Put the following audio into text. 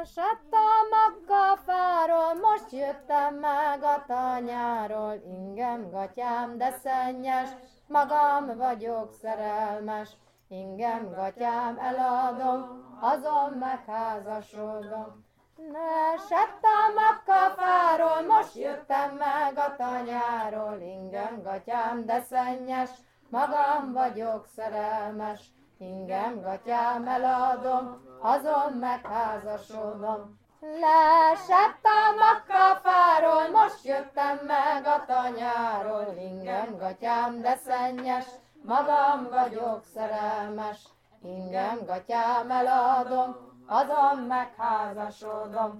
Lesettem a fáról, most jöttem meg a tanyáról, ingem gatyám, de szennyes, magam vagyok szerelmes, ingem gatyám eladom, azon megházasodom. Lesettem a kafáról, most jöttem meg a tanyáról, ingem gatyám, de szennyes, magam vagyok szerelmes, ingem gatyám eladom, azon megházasodom. Lesettem a kafáról, most jöttem meg a tanyáról, ingem gatyám, de szennyes, magam vagyok szerelmes, ingem gatyám eladom, azon megházasodom.